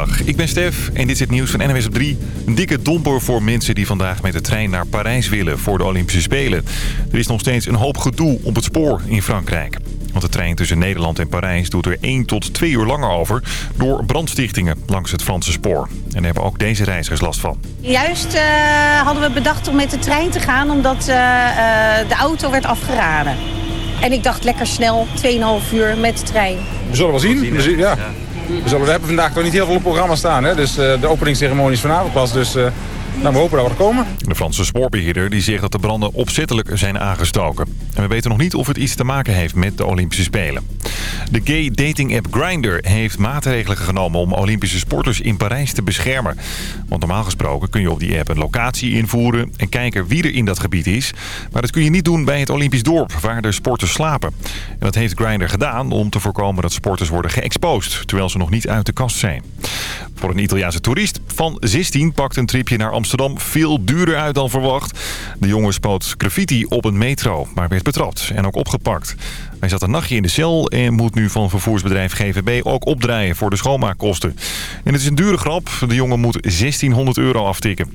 Goedemiddag, ik ben Stef en dit is het nieuws van NWS op 3. Een dikke domper voor mensen die vandaag met de trein naar Parijs willen voor de Olympische Spelen. Er is nog steeds een hoop gedoe op het spoor in Frankrijk. Want de trein tussen Nederland en Parijs doet er 1 tot 2 uur langer over... door brandstichtingen langs het Franse spoor. En daar hebben ook deze reizigers last van. Juist uh, hadden we bedacht om met de trein te gaan... omdat uh, uh, de auto werd afgeraden. En ik dacht lekker snel, 2,5 uur met de trein. We zullen wel zien. We, zien, ja. We, zullen, we hebben vandaag toch niet heel veel op programma staan. Hè? Dus de openingsceremonie is vanavond pas. Dus nou, we hopen dat we er komen. De Franse spoorbeheerder die zegt dat de branden opzettelijk zijn aangestoken. En we weten nog niet of het iets te maken heeft met de Olympische Spelen. De gay dating app Grindr heeft maatregelen genomen om Olympische sporters in Parijs te beschermen. Want normaal gesproken kun je op die app een locatie invoeren en kijken wie er in dat gebied is. Maar dat kun je niet doen bij het Olympisch dorp waar de sporters slapen. En dat heeft Grindr gedaan om te voorkomen dat sporters worden geëxposed terwijl ze nog niet uit de kast zijn. Voor een Italiaanse toerist van 16 pakt een tripje naar Amsterdam veel duurder uit dan verwacht. De jongen spoot graffiti op een metro, maar werd betrapt en ook opgepakt. Hij zat een nachtje in de cel en moet nu van vervoersbedrijf GVB ook opdraaien voor de schoonmaakkosten. En het is een dure grap. De jongen moet 1600 euro aftikken.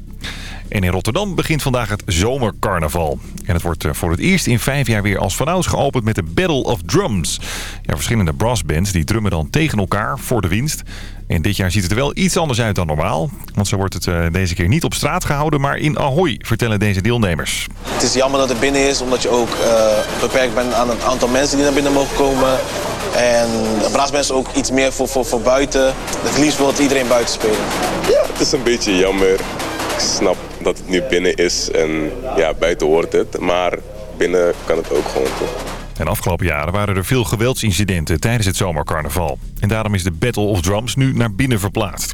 En in Rotterdam begint vandaag het zomercarnaval. En het wordt eh, voor het eerst in vijf jaar weer als vanouds geopend met de Battle of Drums. Ja, verschillende brassbands die drummen dan tegen elkaar voor de winst. En dit jaar ziet het er wel iets anders uit dan normaal. Want zo wordt het uh, deze keer niet op straat gehouden, maar in Ahoy, vertellen deze deelnemers. Het is jammer dat het binnen is, omdat je ook uh, beperkt bent aan het aantal mensen die naar binnen mogen komen. En de brassband is ook iets meer voor, voor, voor buiten. Het liefst wil iedereen buiten spelen. Ja, het is een beetje jammer. Ik snap dat het nu binnen is en ja, buiten hoort het. Maar binnen kan het ook gewoon toch. En afgelopen jaren waren er veel geweldsincidenten tijdens het zomercarnaval. En daarom is de Battle of Drums nu naar binnen verplaatst.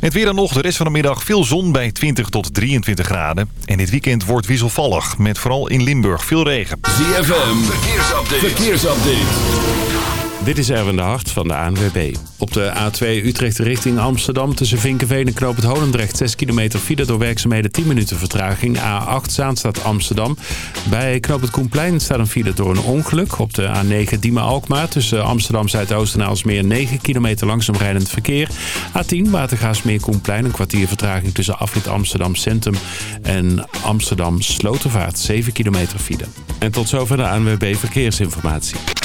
Het weer dan nog, de rest van de middag veel zon bij 20 tot 23 graden. En dit weekend wordt wisselvallig, met vooral in Limburg veel regen. ZFM, verkeersupdate. verkeersupdate. Dit is Erwin de Hart van de ANWB. Op de A2 Utrecht richting Amsterdam tussen Vinkenveen en Knoop het Holendrecht 6 kilometer file door werkzaamheden 10 minuten vertraging. A8 Zaanstad Amsterdam. Bij Knoop het Koenplein staat een file door een ongeluk. Op de A9 Diemen Alkmaar tussen Amsterdam Zuidoost en Alsmeer 9 kilometer langzaam rijdend verkeer. A10 Watergaasmeer Koenplein een kwartier vertraging tussen Afrit Amsterdam Centrum en Amsterdam Slotervaart 7 kilometer file. En tot zover de ANWB Verkeersinformatie.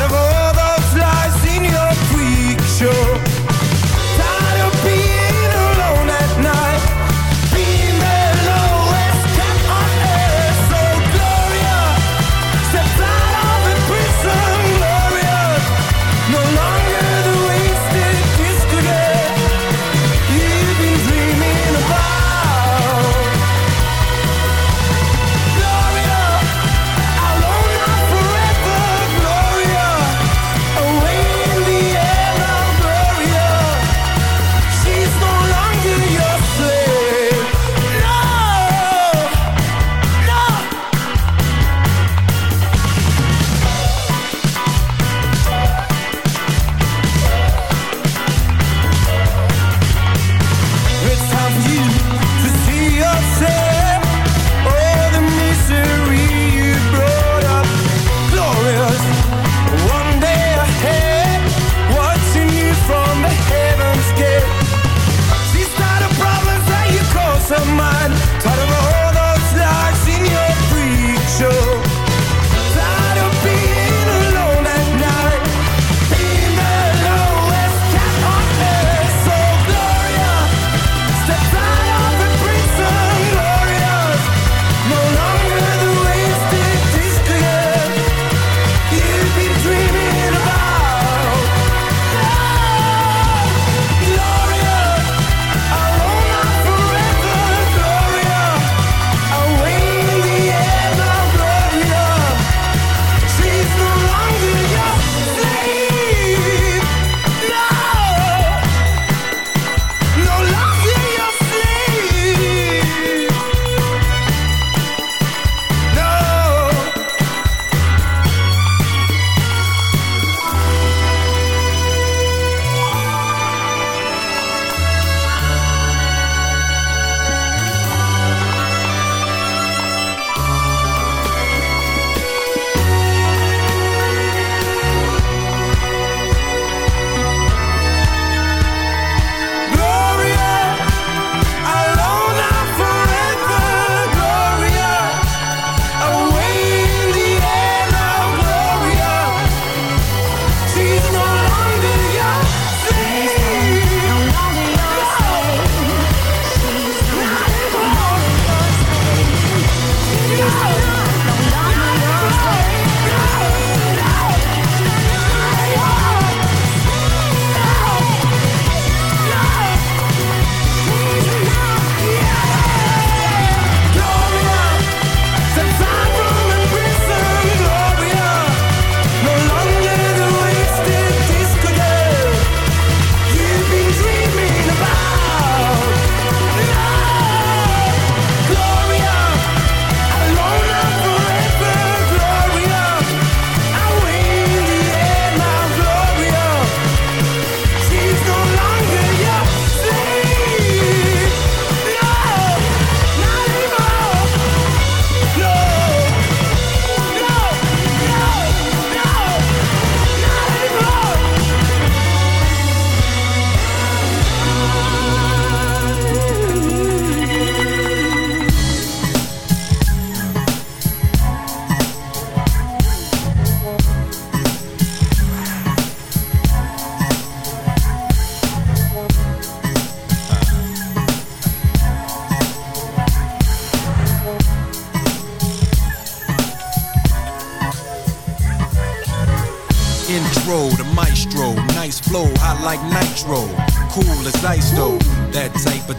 Tired of all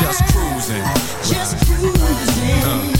Just cruising. Just cruising. Zandvoort.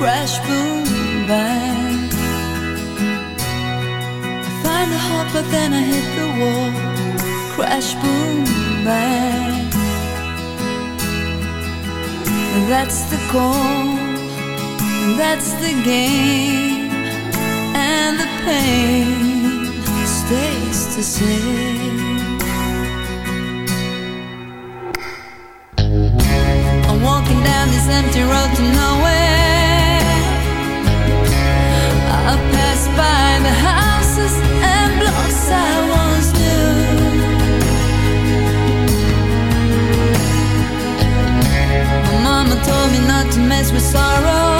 crash, boom, bang. I find a heart, but then I hit the wall, crash, boom, bang. That's the goal, that's the game, and the pain stays the same. I'm walking down this empty road to nowhere. Told me not to mess with sorrow.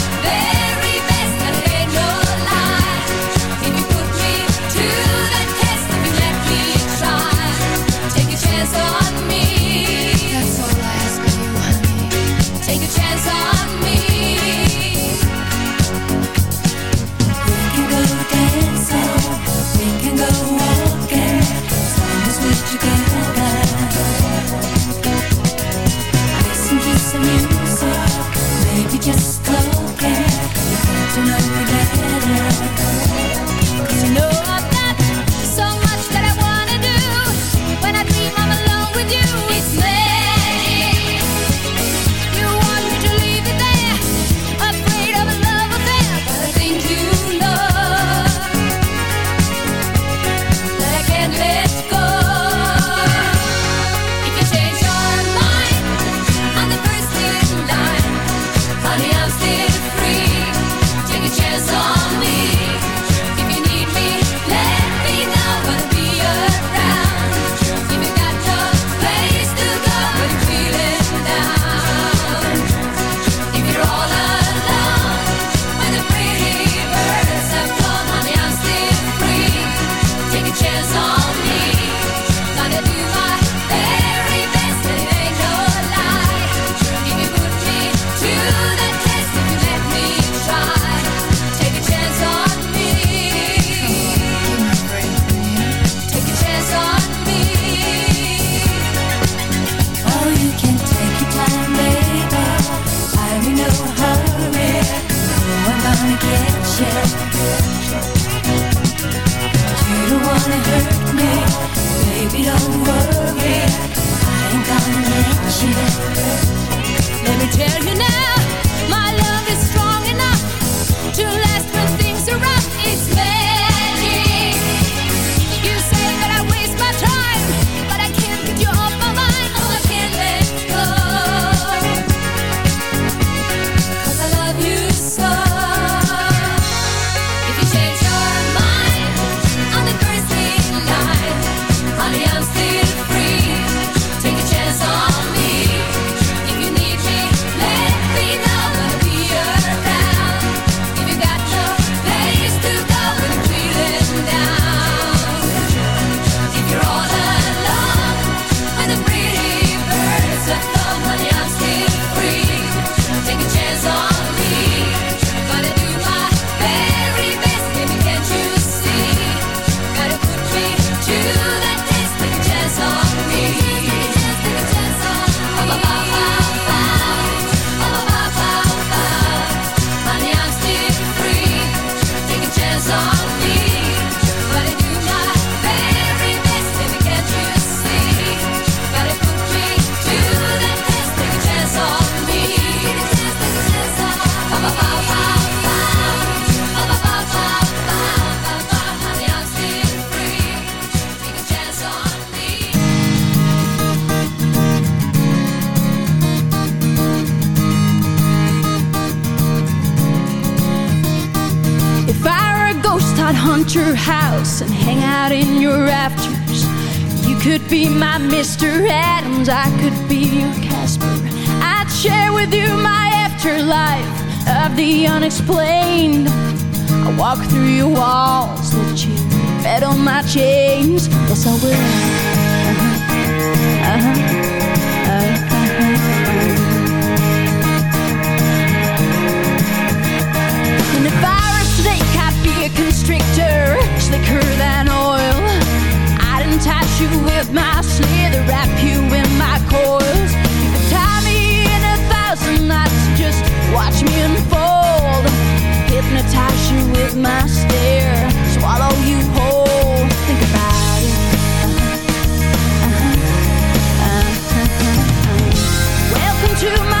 time your house and hang out in your rafters. You could be my Mr. Adams, I could be your Casper. I'd share with you my afterlife of the unexplained. I walk through your walls with you bet on my chains. Yes, I will. Uh -huh. Uh -huh. you with my snare, wrap you in my coils. Tie me in a thousand knots, just watch me unfold. Hypnotize you with my stare, swallow you whole. Think about it. Uh-huh. Uh-huh. Uh-huh. Welcome to my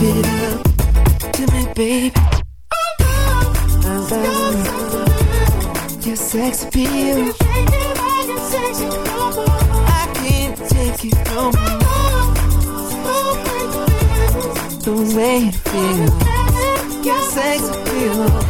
To me, baby? I love uh-huh. your sex appeal. I can't take it. The way it feels, your sex appeal.